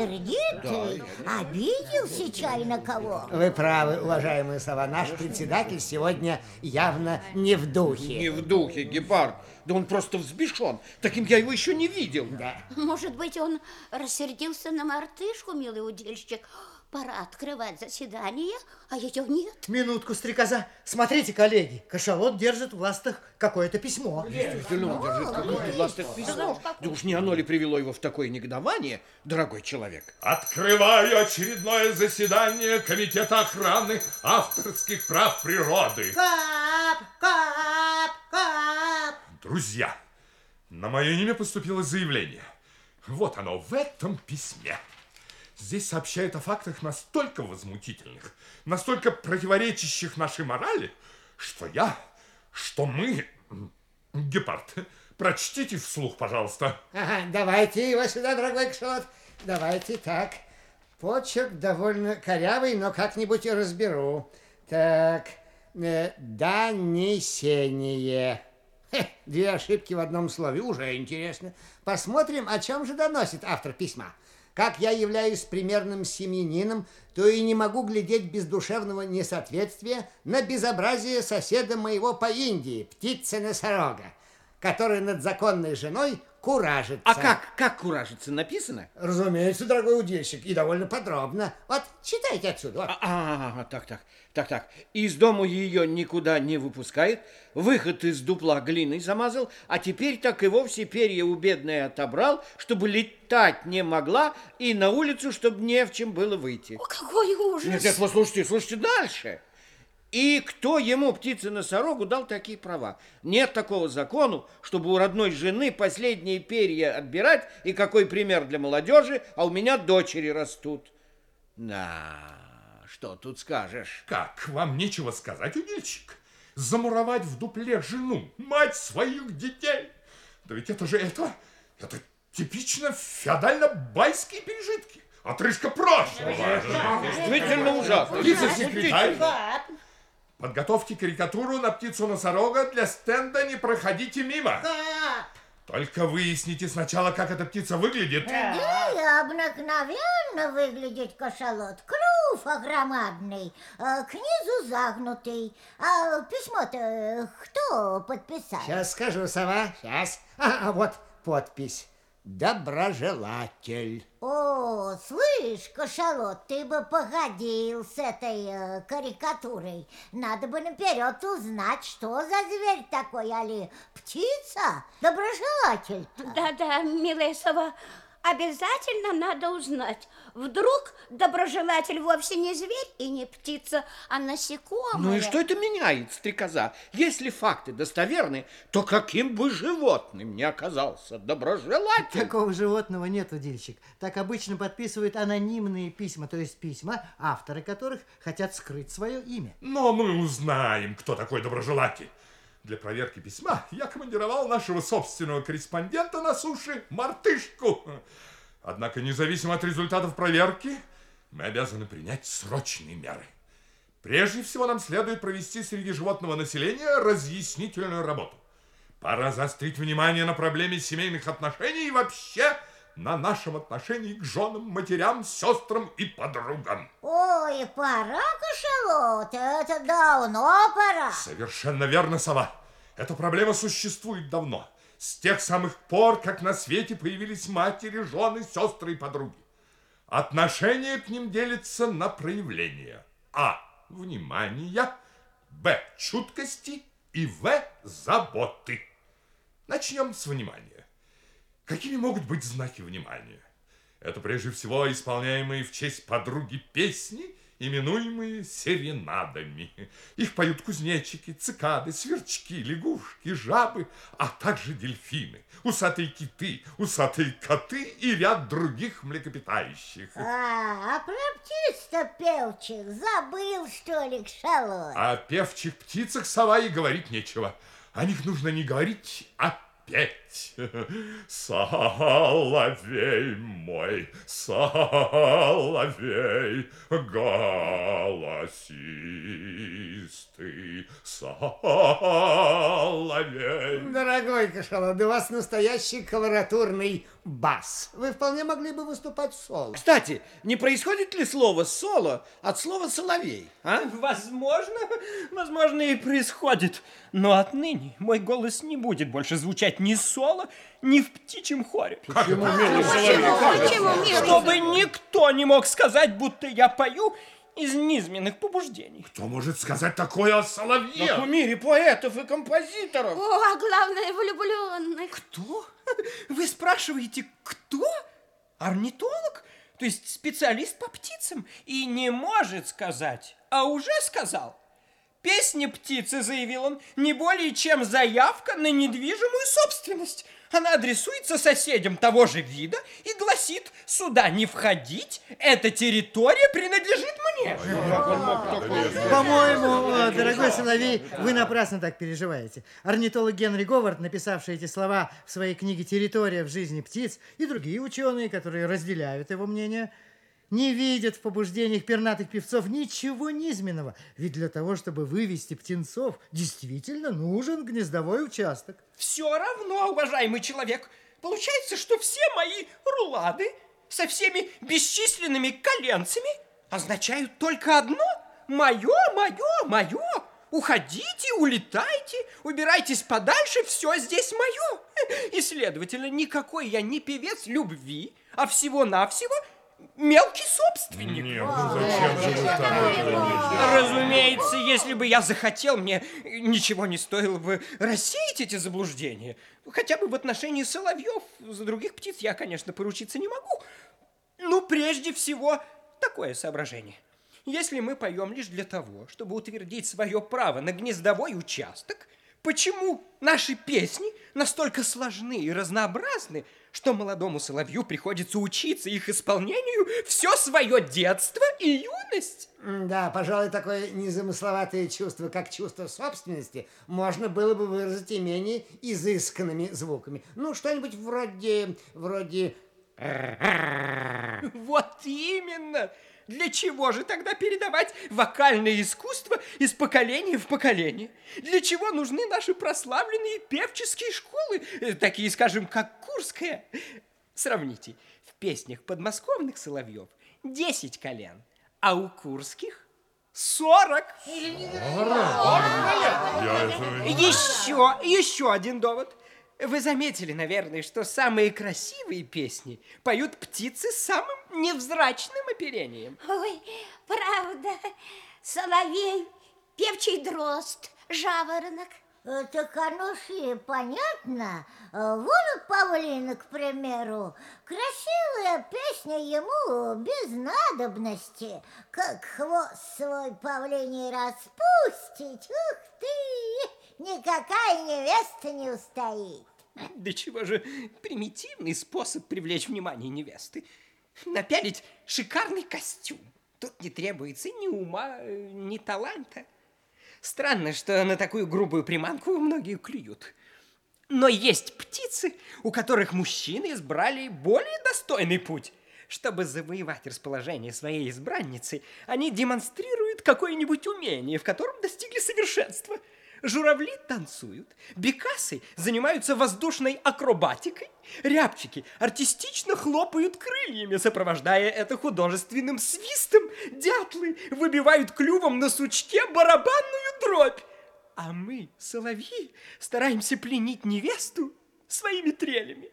сердитый? Обиделся чай на кого? Вы правы, уважаемая сова. Наш председатель сегодня явно не в духе. Не в духе, Гепард. Да он просто взбешен. Таким я его еще не видел. Да. Может быть, он рассердился на мартышку, милый удильщик? Пора открывать заседание, а ее нет. Минутку, стрекоза. Смотрите, коллеги, кашалот держит в ластах какое-то письмо. Действительно, он держит какое-то властное письмо. Да уж не оно ли привело его в такое негодование, дорогой человек? Открываю очередное заседание Комитета охраны авторских прав природы. Кап, кап, кап. Друзья, на мое имя поступило заявление. Вот оно в этом письме. Здесь сообщают о фактах настолько возмутительных, настолько противоречащих нашей морали, что я, что мы... Гепард, прочтите вслух, пожалуйста. Ага, давайте его сюда, дорогой кашалот. Давайте так. Почерк довольно корявый, но как-нибудь разберу. Так, э, донесение. Хе, две ошибки в одном слове, уже интересно. Посмотрим, о чем же доносит автор письма. Как я являюсь примерным семьянином, то и не могу глядеть без душевного несоответствия на безобразие соседа моего по Индии, птицы-носорога, который над законной женой куражится. А как, как куражится, написано? Разумеется, дорогой удильщик, и довольно подробно. Вот, читайте отсюда. Вот. А, а, а, так, так, так, так. Из дому ее никуда не выпускает, выход из дупла глиной замазал, а теперь так и вовсе перья у бедной отобрал, чтобы летать не могла, и на улицу, чтобы не в чем было выйти. О, какой ужас! Нет, нет, послушайте, слушайте дальше. И кто ему, птице-носорогу, дал такие права? Нет такого закону, чтобы у родной жены последние перья отбирать, и какой пример для молодежи, а у меня дочери растут. Да, что тут скажешь? Как, вам нечего сказать, удильщик? Замуровать в дупле жену, мать своих детей? Да ведь это же это, это типично феодально-байские пережитки. Отрыжка прошлого. Действительно ужасно. Вице-секретарь, подготовьте карикатуру на птицу-носорога для стенда «Не проходите мимо». кап. Только выясните сначала, как эта птица выглядит. Да, обыкновенно выглядит кашалот. Клюв огромадный, а к низу загнутый. А письмо-то кто подписал? Сейчас скажу, сова, сейчас. А, а вот подпись. Доброжелатель. О, слышь, кашалот, ты бы погодил с этой э, карикатурой. Надо бы наперед узнать, что за зверь такой, али птица? Доброжелатель. Да-да, милая сова, обязательно надо узнать. Вдруг доброжелатель вовсе не зверь и не птица, а насекомое. Ну и что это меняет, стрекоза? Если факты достоверны, то каким бы животным ни оказался доброжелатель? Такого животного нет, удильщик. Так обычно подписывают анонимные письма, то есть письма, авторы которых хотят скрыть свое имя. Но мы узнаем, кто такой доброжелатель. Для проверки письма я командировал нашего собственного корреспондента на суше Мартышку. Однако, независимо от результатов проверки, мы обязаны принять срочные меры. Прежде всего, нам следует провести среди животного населения разъяснительную работу. Пора заострить внимание на проблеме семейных отношений и вообще на нашем отношении к женам, матерям, сестрам и подругам. Ой, пора, кашалот, это давно пора. Совершенно верно, сова. Эта проблема существует давно. С тех самых пор, как на свете появились матери, жены, сестры и подруги. Отношение к ним делится на проявления. А. Внимания. Б. Чуткости. И В. Заботы. Начнем с внимания. Какими могут быть знаки внимания? Это прежде всего исполняемые в честь подруги песни, именуемые серенадами. Их поют кузнечики, цикады, сверчки, лягушки, жабы, а также дельфины, усатые киты, усатые коты и ряд других млекопитающих. А, а про птиц-то певчих забыл, что ли, кашалот? О певчих птицах сова и говорить нечего. О них нужно не говорить, а петь. Соловей мой, соловей, голосистый соловей. Дорогой кашалот, у вас настоящий колоратурный бас. Вы вполне могли бы выступать соло. Кстати, не происходит ли слово «соло» от слова «соловей»? А? Возможно, возможно и происходит. Но отныне мой голос не будет больше звучать ни соло, ни в птичьем хоре. Почему, милый? Чтобы никто не мог сказать, будто я пою из низменных побуждений. Кто может сказать такое о соловье? На кумире поэтов и композиторов. О, а главное, влюбленных. Кто? Вы спрашиваете, кто? Орнитолог? То есть специалист по птицам? И не может сказать, а уже сказал. Песня птицы, заявил он, не более чем заявка на недвижимую собственность. Она адресуется соседям того же вида и гласит «Сюда не входить, эта территория принадлежит мне». По-моему, дорогой Соловей, вы напрасно так переживаете. Орнитолог Генри Говард, написавший эти слова в своей книге «Территория в жизни птиц», и другие ученые, которые разделяют его мнение, не видят в побуждениях пернатых певцов ничего низменного. Ведь для того, чтобы вывести птенцов, действительно нужен гнездовой участок. Все равно, уважаемый человек, получается, что все мои рулады со всеми бесчисленными коленцами означают только одно – мое, мое, мое. Уходите, улетайте, убирайтесь подальше, все здесь мое. И, следовательно, никакой я не певец любви, а всего-навсего мелкий собственник. Нет, ну зачем же вы так? Разумеется, если бы я захотел, мне ничего не стоило бы рассеять эти заблуждения. Хотя бы в отношении соловьев. За других птиц я, конечно, поручиться не могу. Ну, прежде всего, такое соображение. Если мы поем лишь для того, чтобы утвердить свое право на гнездовой участок, почему наши песни настолько сложны и разнообразны, что молодому соловью приходится учиться их исполнению все свое детство и юность? Да, пожалуй, такое незамысловатое чувство, как чувство собственности, можно было бы выразить и менее изысканными звуками. Ну, что-нибудь вроде... вроде... Вот именно! Для чего же тогда передавать вокальное искусство из поколения в поколение? Для чего нужны наши прославленные певческие школы, э, такие, скажем, как Курская? Сравните, в песнях подмосковных соловьев 10 колен, а у курских 40. Я этого не... Еще, еще один довод. Вы заметили, наверное, что самые красивые песни поют птицы с самым невзрачным оперением. Ой, правда, соловей, певчий дрозд, жаворонок. Так оно ж и понятно. Вон у Павлина, к примеру, красивая песня ему без надобности. Как хвост свой павлиний распустить, ух ты, никакая невеста не устоит. Да чего же примитивный способ привлечь внимание невесты. Напялить шикарный костюм. Тут не требуется ни ума, э, ни таланта. Странно, что на такую грубую приманку многие клюют. Но есть птицы, у которых мужчины избрали более достойный путь. Чтобы завоевать расположение своей избранницы, они демонстрируют какое-нибудь умение, в котором достигли совершенства. Журавли танцуют, бекасы занимаются воздушной акробатикой, рябчики артистично хлопают крыльями, сопровождая это художественным свистом, дятлы выбивают клювом на сучке барабанную дробь. А мы, соловьи, стараемся пленить невесту своими трелями.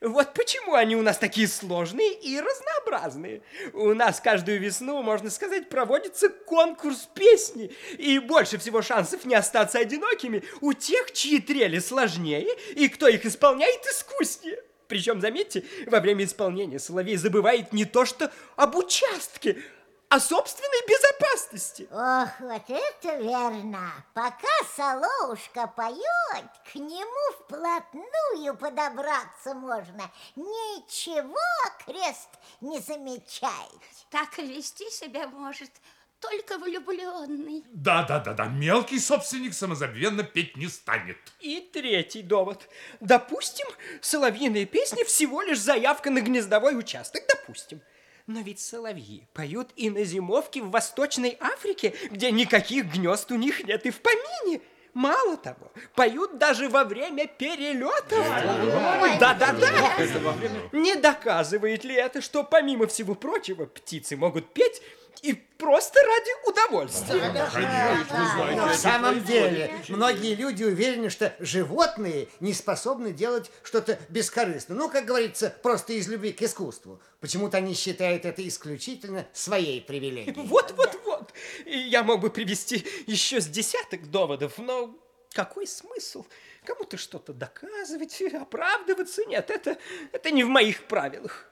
Вот почему они у нас такие сложные и разнообразные. У нас каждую весну, можно сказать, проводится конкурс песни. И больше всего шансов не остаться одинокими у тех, чьи трели сложнее и кто их исполняет искуснее. Причем, заметьте, во время исполнения Соловей забывает не то что об участке, о собственной безопасности. Ох, вот это верно. Пока Соловушка поет, к нему вплотную подобраться можно. Ничего крест не замечает. Так вести себя может только влюбленный. Да, да, да, да, мелкий собственник самозабвенно петь не станет. И третий довод. Допустим, соловьиные песни всего лишь заявка на гнездовой участок. Допустим. Но ведь соловьи поют и на зимовке в Восточной Африке, где никаких гнезд у них нет и в помине. Мало того, поют даже во время перелетов. Да-да-да. Не доказывает ли это, что помимо всего прочего птицы могут петь и просто ради удовольствия? На самом деле, многие люди уверены, что животные не способны делать что-то бескорыстно. Ну, как говорится, просто из любви к искусству. Почему-то они считают это исключительно своей привилегией. Вот-вот-вот. И Я мог бы привести еще с десяток доводов, но какой смысл? Кому-то что-то доказывать, оправдываться? Нет, это, это не в моих правилах.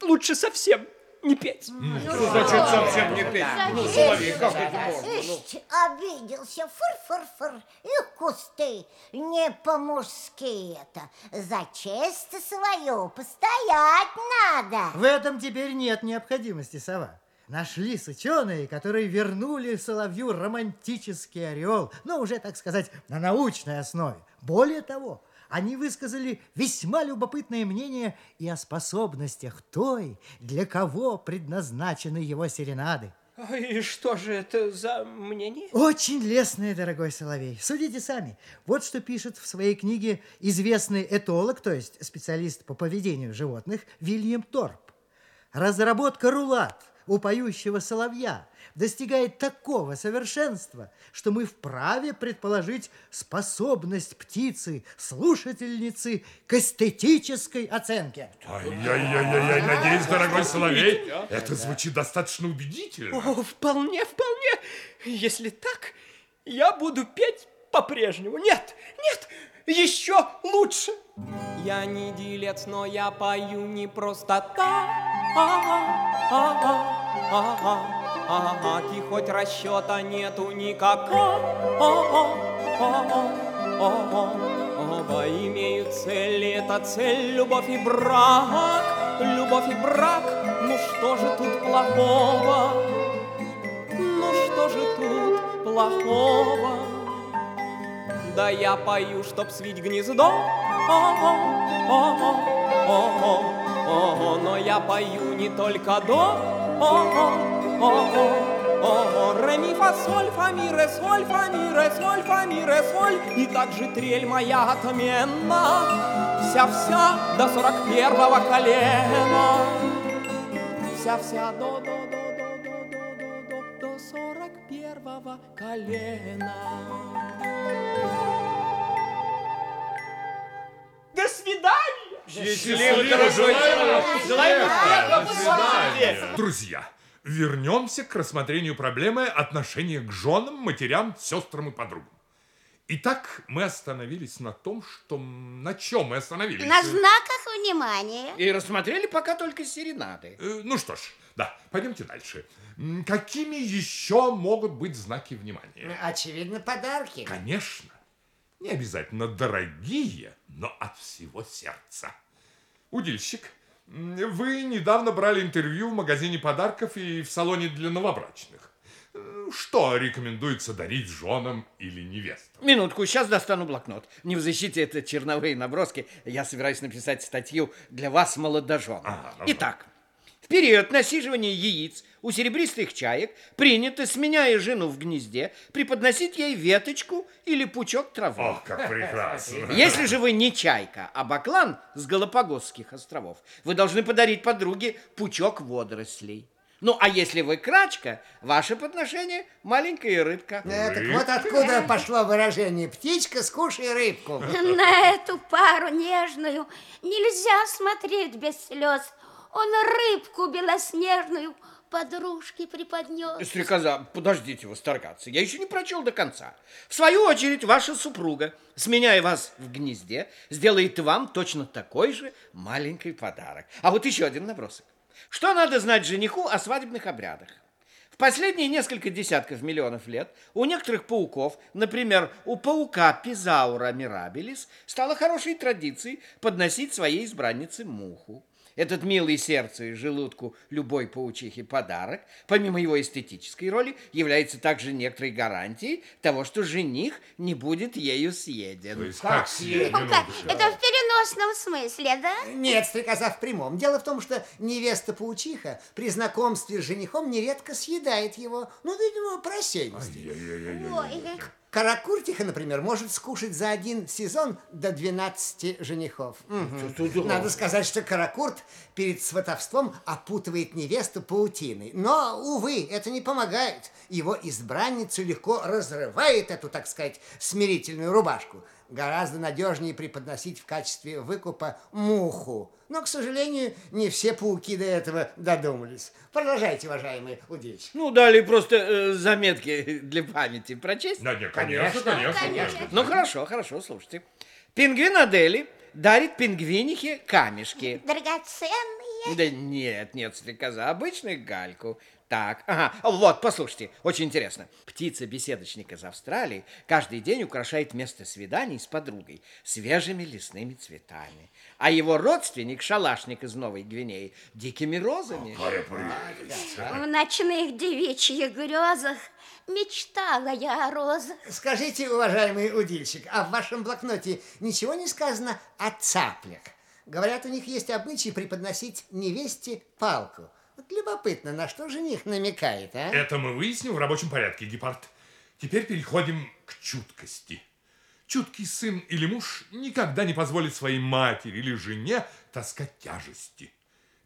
Лучше совсем не петь. Значит, совсем не петь. Ну, соловей, как это можно? Ну, Ишь, обиделся, фыр-фыр-фыр, их кусты, не по-мужски это, за честь свою постоять надо. В этом теперь нет необходимости, сова. Нашлись ученые, которые вернули соловью романтический орел, но уже, так сказать, на научной основе. Более того, они высказали весьма любопытное мнение и о способностях той, для кого предназначены его серенады. И что же это за мнение? Очень лестное, дорогой Соловей. Судите сами. Вот что пишет в своей книге известный этолог, то есть специалист по поведению животных, Вильям Торп. Разработка рулат у поющего соловья достигает такого совершенства, что мы вправе предположить способность птицы, слушательницы к эстетической оценке. Ай-яй-яй-яй, надеюсь, дорогой Соловей, это звучит достаточно убедительно. О, вполне, вполне. Если так, я буду петь по-прежнему. Нет, нет, еще лучше. Я не делец, но я пою не просто так. И хоть расчета нету никакого, Оба имеют цель, это цель, любовь и брак, любовь и брак. Ну что же тут плохого? Ну что же тут плохого? Да я пою, чтоб свить гнездо, О-о-о-о-о-о, но я пою не только до, о, о, о, о, о, о ре, ми, фа, соль, фа, ми, ре, соль, фа, ми, ре, соль, фа, ми, ре, соль, и также трель моя отменна, вся-вся до сорок первого колена, вся-вся до, до, до, до, до, до, до, до сорок первого колена. До свидания! Счастливо, дорогой. Друзья, вернемся к рассмотрению проблемы отношения к женам, матерям, сестрам и подругам. Итак, мы остановились на том, что... На чем мы остановились? На знаках внимания. И рассмотрели пока только серенады. Э, Ну что ж, да, пойдемте дальше. Какими еще могут быть знаки внимания? Очевидно, подарки. Конечно, не обязательно дорогие, но от всего сердца. Удильщик, вы недавно брали интервью в магазине подарков и в салоне для новобрачных. Э, Что рекомендуется дарить женам или невестам? Минутку, сейчас достану блокнот. Не в защите это черновые наброски. Я собираюсь написать статью для вас, молодожен. Ага, ну Итак, в период насиживания яиц у серебристых чаек принято, сменяя жену в гнезде, преподносить ей веточку или пучок травы. Ох, как прекрасно. Если же вы не чайка, а баклан с Галапагосских островов, вы должны подарить подруге пучок водорослей. Ну, а если вы крачка, ваше подношение – маленькая рыбка. Э, так вот откуда пошло выражение «птичка, скушай рыбку». На эту пару нежную нельзя смотреть без слез. Он рыбку белоснежную подружке преподнес. Стрекоза, подождите восторгаться, я еще не прочел до конца. В свою очередь, ваша супруга, сменяя вас в гнезде, сделает вам точно такой же маленький подарок. А вот еще один набросок. Что надо знать жениху о свадебных обрядах? В последние несколько десятков миллионов лет у некоторых пауков, например, у паука Пизаура мирабелис, стало хорошей традицией подносить своей избраннице муху. Этот милый сердцу и желудку любой паучихи подарок, помимо его эстетической роли, является также некоторой гарантией того, что жених не будет ею съеден. То есть как съеден? Ну-ка, это в переносном смысле, да? Нет, стрекоза в прямом. Дело в том, что невеста-паучиха при знакомстве с женихом нередко съедает его. Ну, видимо, по рассеянности. Ой, Каракуртиха, например, может скушать за один сезон до 12 женихов. Мгм. Надо сказать, что Каракурт перед сватовством опутывает невесту паутиной. Но, увы, это не помогает. Его избранницу легко разрывает эту, так сказать, смирительную рубашку. Гораздо надежнее преподносить в качестве выкупа муху. Но, к сожалению, не все пауки до этого додумались. Продолжайте, уважаемый удильщик. Ну, далее просто э, заметки для памяти прочесть. Да, нет, конечно, конечно, конечно. Ну, хорошо, хорошо, слушайте. Пингвин Адели дарит пингвинихе камешки. драгоценные. Да нет, нет, стрекоза, обычную гальку. Так, ага, вот, послушайте, очень интересно. Птица-беседочник из Австралии каждый день украшает место свиданий с подругой свежими лесными цветами. А его родственник, шалашник из Новой Гвинеи, дикими розами. В ночных девичьих грезах мечтала я о розах. Скажите, уважаемый удильщик, а в вашем блокноте ничего не сказано о цаплях? Говорят, у них есть обычай преподносить невесте палку. Вот любопытно, на что жених намекает, а? Это мы выясним в рабочем порядке, Гепард. Теперь переходим к чуткости. Чуткий сын или муж никогда не позволит своей матери или жене таскать тяжести.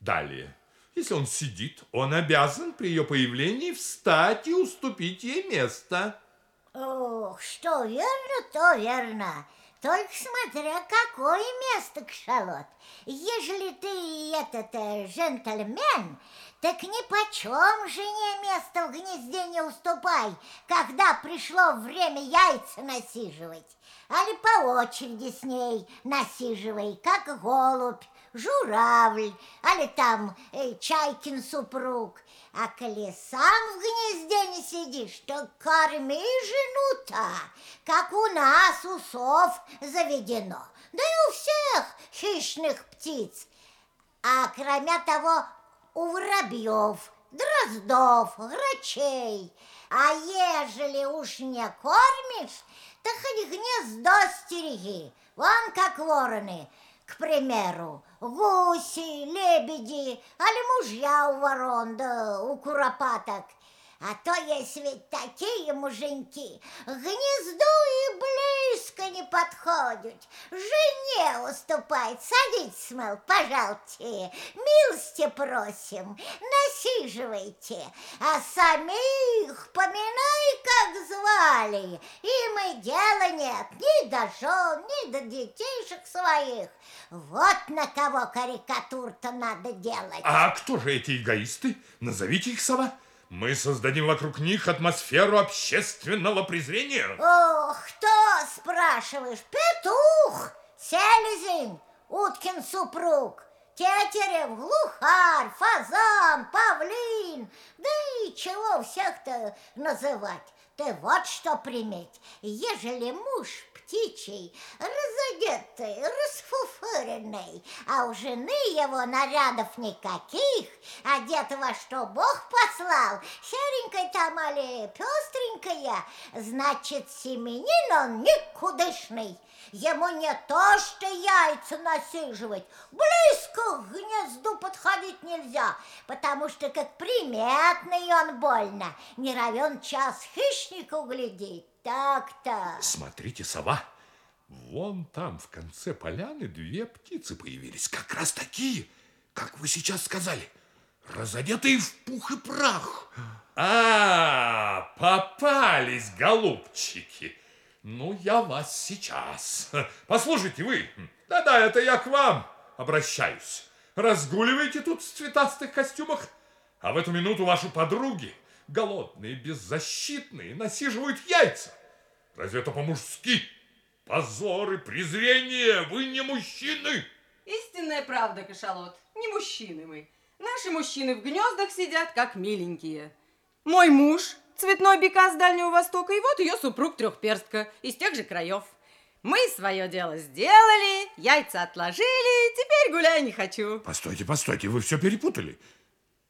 Далее, если он сидит, он обязан при ее появлении встать и уступить ей место. Ох, что верно, то верно. Только смотря какое место, Кшалот. Ежели ты этот э, джентльмен, так ни почем жене место в гнезде не уступай, когда пришло время яйца насиживать. Али по очереди с ней насиживай, как голубь, журавль, али там э, чайкин супруг. А коли сам в гнезде не сидишь, то корми жену-то, как у нас у сов заведено, да и у всех хищных птиц. А кроме того, у воробьев, дроздов, грачей. А ежели уж не кормишь, то хоть гнездо стереги. Вон как вороны, к примеру, гуси, лебеди, али мужья у ворон, да у куропаток. А то есть ведь такие муженьки гнезду и близко не подходят. Жене уступает. Садитесь, мол, пожалуйте, милости просим, насиживайте. А самих поминай, как звали. Им и дела нет ни до жен, ни до детейшек своих. Вот на кого карикатур-то надо делать. А кто же эти эгоисты? Назовите их, сова. Мы создадим вокруг них атмосферу общественного презрения. Ох, кто, спрашиваешь? Петух, селезень, уткин супруг, тетерев, глухарь, фазан, павлин. Да и чего всех-то называть? Ты вот что приметь, ежели муж птичий, разодетый, расфуфыренный, а у жены его нарядов никаких, одета во что Бог послал, серенькая там али пестренькая, значит, семенин он никудышный. Ему не то, что яйца насиживать, близко к гнезду подходить нельзя, потому что как приметный он больно, не равен час хищника углядеть. Так-то. Смотрите, сова. Вон там, в конце поляны, две птицы появились. Как раз такие, как вы сейчас сказали. Разодетые в пух и прах. А, попались, голубчики. Ну, я вас сейчас. Послушайте вы. Да-да, это я к вам обращаюсь. Разгуливаете тут в цветастых костюмах, а в эту минуту ваши подруги, голодные, беззащитные, насиживают яйца. Разве это по-мужски? Позор и презрение! Вы не мужчины! Истинная правда, кашалот. Не мужчины мы. Наши мужчины в гнездах сидят, как миленькие. Мой муж, цветной бека с Дальнего Востока, и вот ее супруг трехперстка, из тех же краев. Мы свое дело сделали, яйца отложили, теперь гуляй не хочу. Постойте, постойте, вы все перепутали.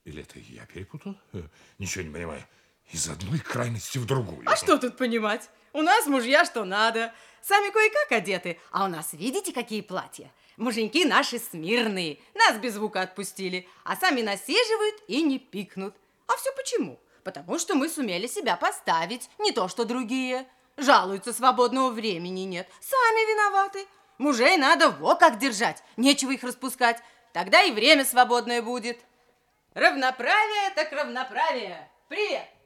Или это я перепутал? Э, Ничего не понимаю. Из одной крайности в другую. А что тут понимать? У нас мужья что надо. Сами кое-как одеты, а у нас видите, какие платья? Муженьки наши смирные, нас без звука отпустили, а сами насиживают и не пикнут. А все почему? Потому что мы сумели себя поставить, не то что другие. Жалуются, свободного времени нет. Сами виноваты. Мужей надо во как держать, нечего их распускать. Тогда и время свободное будет. Равноправие так равноправие. Привет!